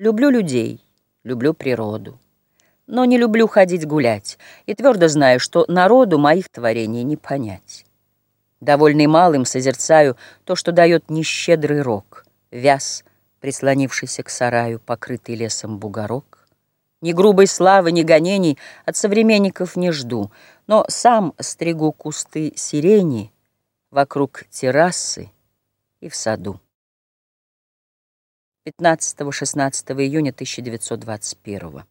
Люблю людей, люблю природу, но не люблю ходить гулять, и твердо знаю, что народу моих творений не понять. Довольный малым созерцаю то, что дает нещедрый рок, вяз, прислонившийся к сараю, покрытый лесом бугорок. Ни грубой славы, ни гонений от современников не жду, но сам стригу кусты сирени вокруг террасы и в саду. 15-16 июня 1921